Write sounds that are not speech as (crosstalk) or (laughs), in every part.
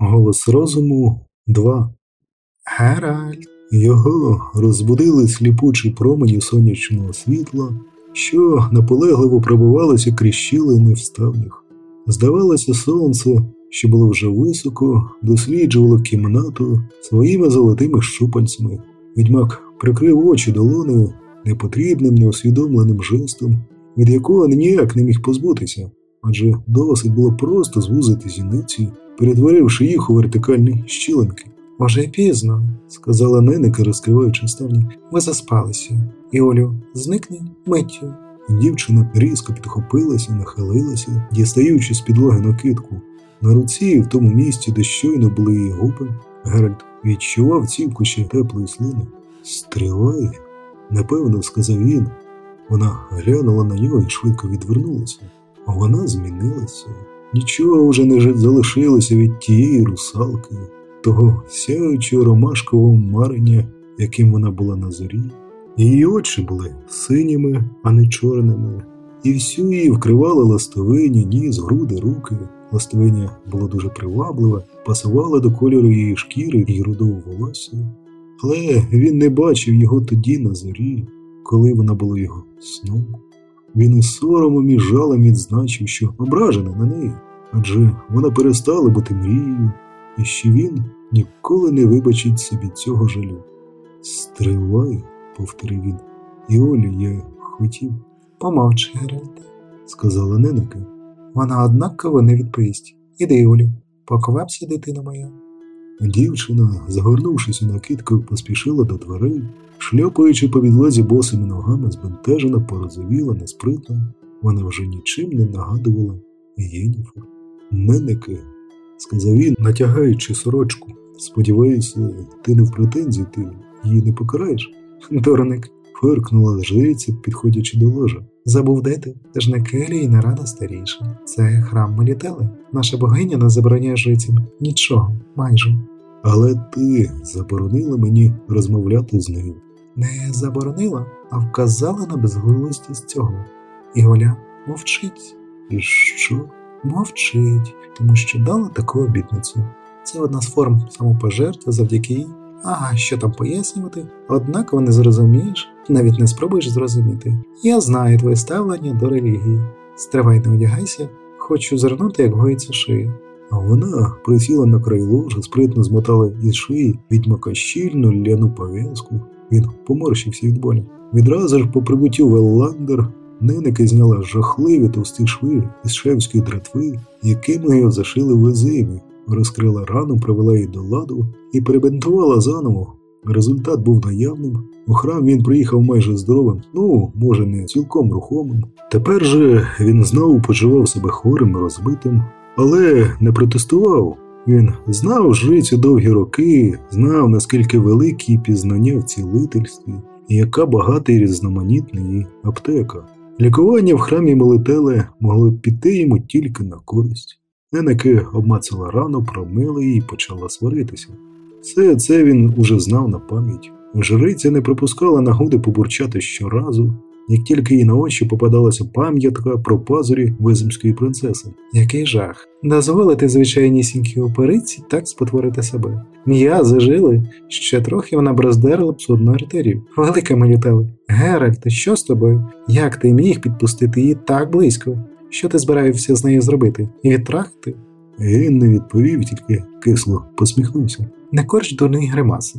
Голос розуму 2. Геральт, Його розбудили сліпучі промені сонячного світла, що наполегливо пробивалося крізь щілини в ставнях. Здавалося, сонце, що було вже високо, досліджувало кімнату своїми золотими щупальцями. Відьмак прикрив очі долонею непотрібним, неусвідомленим жестом, від якого ніяк не міг позбутися, адже досить було просто звузити зіниці, перетворивши їх у вертикальні щілинки. уже пізно, Сказала Ненека, розкриваючи ставні. ви заспалися. Іолю, зникни миттю. Дівчина різко підхопилася, нахилилася, дістаючи з підлоги накидку. На руці, в тому місці, де щойно були її губи, Геральт відчував цівку ще теплої слини. Стривай, напевно, сказав він. Вона глянула на нього і швидко відвернулася. Вона змінилася. Нічого вже не залишилося від тієї русалки, того сяючого ромашкового марення, яким вона була на зорі. Її очі були синіми, а не чорними, і всю її вкривали ластовині, ніс, груди, руки. Ластовиня була дуже приваблива, пасувала до кольору її шкіри і рудого волосся. Але він не бачив його тоді на зорі, коли вона була його сном. Він із соромом і жалем відзначив, що ображена на неї, адже вона перестала бути мрією, і що він ніколи не вибачить собі цього жалю. Стривай, повторив він. І Олю я хотів, Помовчи, Геральт. сказала Ненека. Вона однаково не відповість. Іди, Іолю, поквапся, дитина моя. Дівчина, загорнувшись у накидку, поспішила до дверей, шльопаючи по підлозі босими ногами, збентежена, порозовіла, неспритна. Вона вже нічим не нагадувала Єніфер. Ненеке, сказав він, натягаючи сорочку. Сподіваюся, ти не в претензії, ти її не покараєш? Дурник, Фиркнула жриця, підходячи до ложа. Забув де ти? Це ж не келія і не рада старіша. Це храм Молітели. Наша богиня не забороняє жрицям нічого, майже. Але ти заборонила мені розмовляти з нею. Не заборонила, а вказала на безглуздість цього. Іоля мовчить. І що? Мовчить, тому що дала таку обітницю. Це одна з форм самопожертви завдяки їй. Ага, що там пояснювати, однаково не зрозумієш, навіть не спробуєш зрозуміти. Я знаю твоє ставлення до релігії. Стривай, не одягайся, хочу зернути, як гоїться шия. А вона присіла на край ложа, спритно змотала із шиї відьмака щільну ляну пов'язку. Він поморщився від болі. Відразу ж по прибуттю в Елландер Ненеки зняла жахливі товсті шви із шевської дратви, якими його зашили в Езимі, розкрила рану, привела її до ладу і перебинтувала заново. Результат був наявним. У храм він приїхав майже здоровим, ну, може, не цілком рухомим. Тепер же він знову почував себе хворим, розбитим, але не протестував. Він знав жрицю довгі роки, знав, наскільки великі пізнання в цілительстві, і яка багата і різноманітна її аптека. Лікування в храмі молители могло піти йому тільки на користь. Ненеки обмацала рану, промила її і почала сваритися. Все це він уже знав на пам'ять. Жриця не припускала нагоди побурчати щоразу, як тільки їй на очі попадалася пам'ятка про пазурі визимської принцеси. Який жах. Дозволити звичайнісінькій опериці так спотворити себе. М'язи жили, ще трохи вона б роздерла б судну артерію. Велика Мелітеле. Геральт, що з тобою? Як ти міг підпустити її так близько? Що ти збираєшся з нею зробити? Відтрахти? Він не відповів, тільки кисло посміхнувся. Не корч дурний гримаси.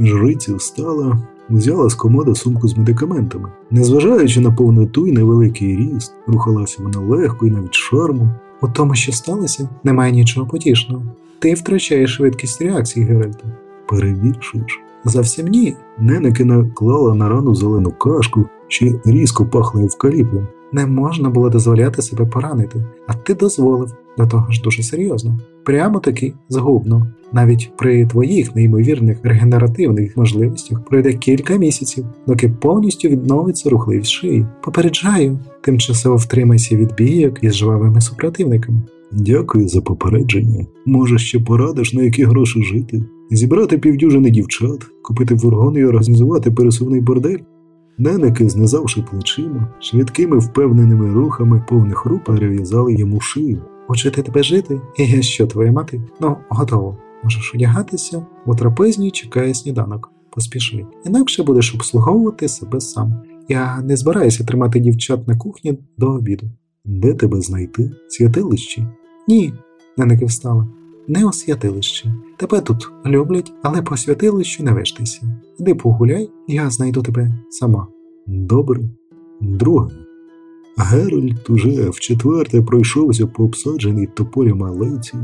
Жриця встала, взяла з комода сумку з медикаментами. Незважаючи на повноту і невеликий ріст, рухалася вона легко і навіть шармом. У тому, що сталося, немає нічого потішного. Ти втрачаєш швидкість реакції, Геральта. Перебільшуєш. Зовсім ні. Ненеки наклала на рану зелену кашку, що різко пахла евкаліптом. Не можна було дозволяти себе поранити, а ти дозволив, до того ж дуже серйозно. Прямо таки згубно. Навіть при твоїх неймовірних регенеративних можливостях пройде кілька місяців, доки повністю відновиться рухливість шиї. Попереджаю, тимчасово втримайся від бійок із жвавими супротивниками. Дякую за попередження. Може, ще порадиш, на які гроші жити? Зібрати півдюжини дівчат, купити фургон і організувати пересувний бордель? Ненеки, знизавши плечима, швидкими впевненими рухами повних рук перев'язали йому шию. учити тебе жити? І що, твоя мати? Ну, готово. Можеш одягатися, у трапезній чекає сніданок. Поспіши, інакше будеш обслуговувати себе сам. Я не збираюся тримати дівчат на кухні до обіду. Де тебе знайти? Святилищі? Ні, Ненеки встала. Не у святилищі. Тебе тут люблять, але по святилищу не вештайся. Іди погуляй, я знайду тебе сама. Добре. Друге. Геральт уже вчетверте пройшовся по обсадженій тополям алейці,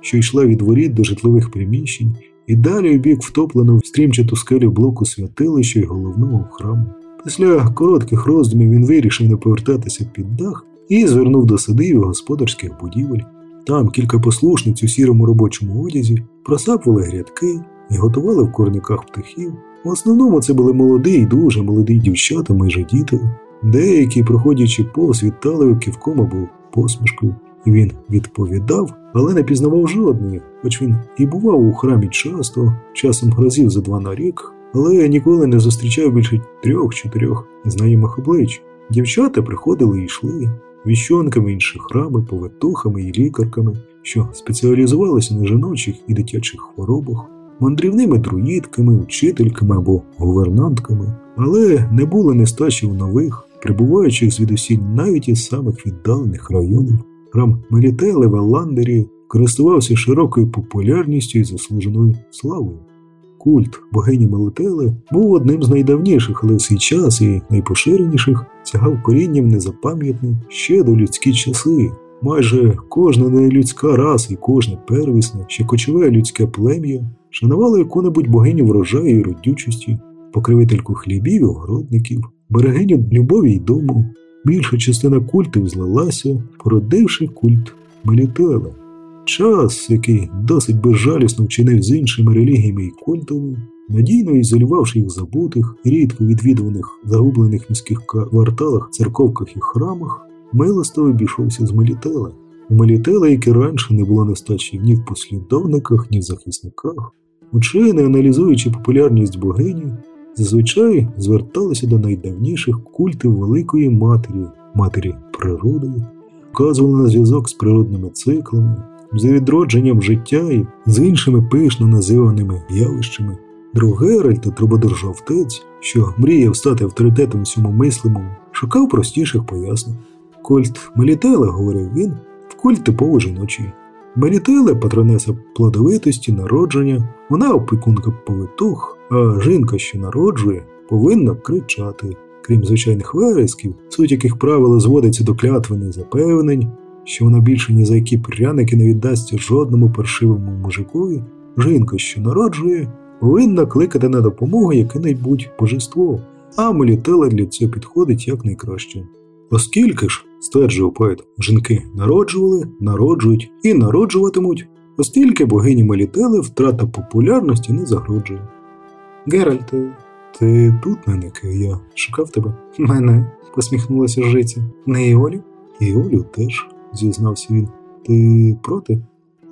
що йшла від воріт до житлових приміщень, і далі бік втоплено в стрімчату скелю блоку святилища й головного храму. Після коротких роздумів він вирішив не повертатися під дах і звернув до садів господарських будівель. Там кілька послушниць у сірому робочому одязі просапували грядки і готували в корниках птахів. В основному це були молоді й дуже молоді дівчата, майже діти. Деякі, проходячи повз, вітали ківком або посмішкою. Він відповідав, але не пізнавав жодної, хоч він і бував у храмі часто, часом разів за два на рік, але ніколи не зустрічав більше трьох-чотирьох знайомих облич. Дівчата приходили і йшли, віщонками інших храми, повитухами і лікарками, що спеціалізувалися на жіночих і дитячих хворобах, мандрівними друїдками, учительками або гувернантками, але не було нестачі нових, прибуваючих звідусіль навіть із самих віддалених районів. Храм Мелітели в Елландері користувався широкою популярністю і заслуженою славою. Культ богині Мелітели був одним з найдавніших, але в свій час і найпоширеніших сягав корінням незапам'ятним ще до людські часи. Майже кожна нелюдська раса і кожне первісне, ще кочове людське плем'я шанувало яку-небудь богиню врожаю і родючості, покривительку хлібів і огородників, берегиню любові й дому. Більша частина культів злилася, породивши культ Мелітела. Час, який досить безжалісно вчинив з іншими релігіями і культами, надійно ізолювавши їх забутих, рідко відвідуваних загублених міських кварталах, церковках і храмах, милостиво обійшовся з Мелітела. У Мелітела, як і раніше, не було нестачі ні в послідовниках, ні в захисниках. Учені, аналізуючи популярність богині, зазвичай зверталися до найдавніших культів Великої Матері, Матері природи, вказували на зв'язок з природними циклами, з відродженням життя і з іншими пишно називаними явищами. Друг Геральт Трубадур що мріяв стати авторитетом у цьому мислимому, шукав простіших пояснень. Культ Мелітела, говорив він, в культ типово жіночий. Мелітела патронеса плодовитості, народження, вона опікунка повитух, а жінка, що народжує, повинна кричати. Крім звичайних вересків, суть яких правило зводиться до клятвених запевнень, що вона більше ні за які пряники не віддасться жодному паршивому мужикові, жінка, що народжує, повинна кликати на допомогу яке-небудь божество, а Мелітела для цього підходить якнайкраще. Оскільки ж, стверджував поет, жінки народжували, народжують і народжуватимуть, оскільки богині Мелітели втрата популярності не загрожує. Геральт, Ти тут, Ненеке, я шукав тебе. (laughs) мене, посміхнулася жиця. Не і Олю? І Олю теж, зізнався він. Ти проти?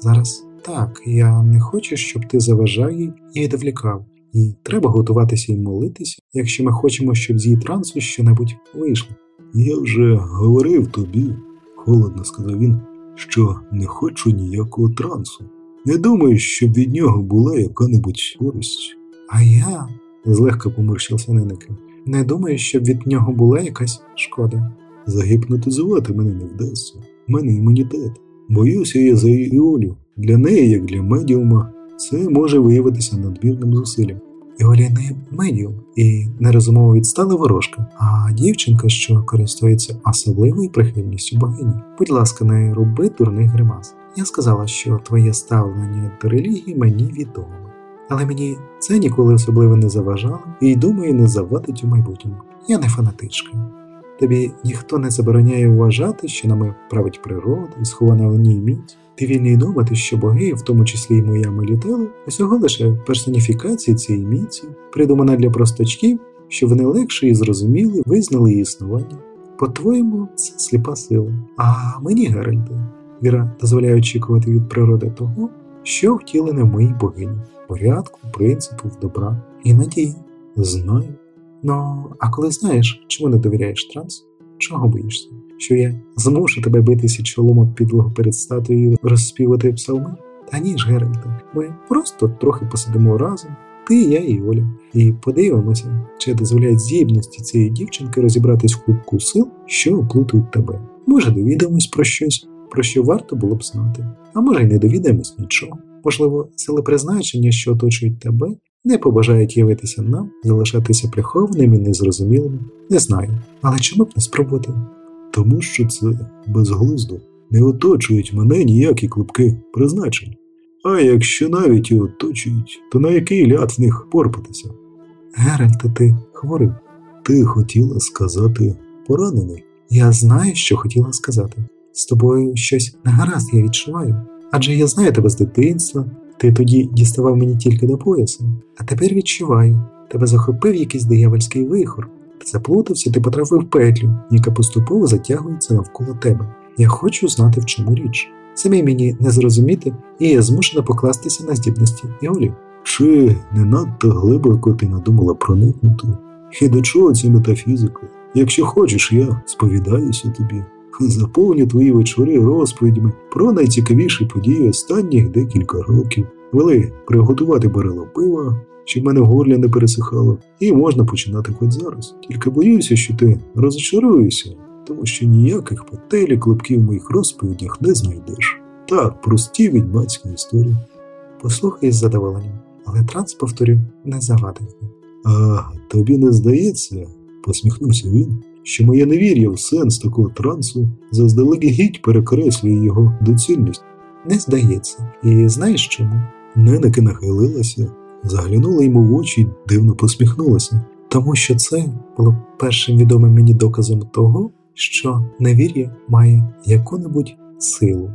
Зараз так, я не хочу, щоб ти заважав їй і відвлікав. І треба готуватися і молитися, якщо ми хочемо, щоб з її трансу щонебудь вийшло. Я вже говорив тобі, холодно сказав він, що не хочу ніякого трансу. Не думаю, щоб від нього була яка-небудь користь. А я, злегка поморщився Ненеке, не думаю, щоб від нього була якась шкода. Загіпнотизувати мене не вдасться. У мене імунітет. Боюся я за Іолю. Для неї, як для медіума, це може виявитися надмірним зусиллям. Іолі не медіум і нерозумово відстала ворожка, а дівчинка, що користується особливою прихильністю богині. Будь ласка, не роби дурних гримас. Я сказала, що твоє ставлення до релігії мені відоме. Але мені це ніколи особливо не заважало і думаю, не завадить у майбутньому. Я не фанатичка. Тобі ніхто не забороняє вважати, що нами править природа і схована в ній міць. Ти вільний думати, що боги, в тому числі й моя Мелітела, усього лише персоніфікації цієї міці, придумана для простачків, щоб вони легше і зрозуміли визнали її існування. По-твоєму, це сліпа сила. А мені, Геральде, віра дозволяє очікувати від природи того, що втілене в моїй богині, порядку, принципів, добра і надії. Знаю. Ну, а коли знаєш, чому не довіряєш транс? Чого боїшся? Що я змушу тебе битися чолом об підлогу перед статуєю розспівати псалми? Та ні ж, Геральте, ми просто трохи посидимо разом, ти, я і Оля, і подивимося, чи дозволяють здібності цієї дівчинки розібратись в кубку сил, що оплутують тебе. Може, довідаємось про щось, про що варто було б знати, а може, й не довідаємось нічого. Можливо, сили призначення, що оточують тебе, не побажають явитися нам, залишатися прихованими незрозумілими. Не знаю, але чому б не спробувати? Тому що це безглуздо. Не оточують мене ніякі клубки призначень. А якщо навіть і оточують, то на який ляд в них порпатися? Геральте, ти хворий. Ти хотіла сказати поранений? Я знаю, що хотіла сказати. З тобою щось негаразд я відчуваю. Адже я знаю тебе з дитинства, ти тоді діставав мені тільки до пояса, а тепер відчуваю, тебе захопив якийсь диявольський вихор. Ти заплутався, ти потрапив петлю, яка поступово затягується навколо тебе. Я хочу знати, в чому річ. Самі мені не зрозуміти, і я змушена покластися на здібності Іолі. Чи не надто глибоко ти надумала проникнути? І до чого ці метафізики? Якщо хочеш, я сповідаюся тобі. Заповню твої вечори розповідями про найцікавіші події останніх декілька років. Вели приготувати барило пива, щоб мене в горлі не пересихало, і можна починати хоч зараз. Тільки боюся, що ти розочаруєшся, тому що ніяких петелі клопків в моїх розповідях не знайдеш. Так, прості відьмацькі історії. Послухай з задоволенням, але транс, повторю, не завадить. А тобі не здається, посміхнувся він, що моє невір'я в сенс такого трансу заздалегідь перекреслює його доцільність. Не здається. І знаєш чому? Ненеки нахилилася, заглянула йому в очі й дивно посміхнулася. Тому що це було першим відомим мені доказом того, що невір'я має яку-небудь силу.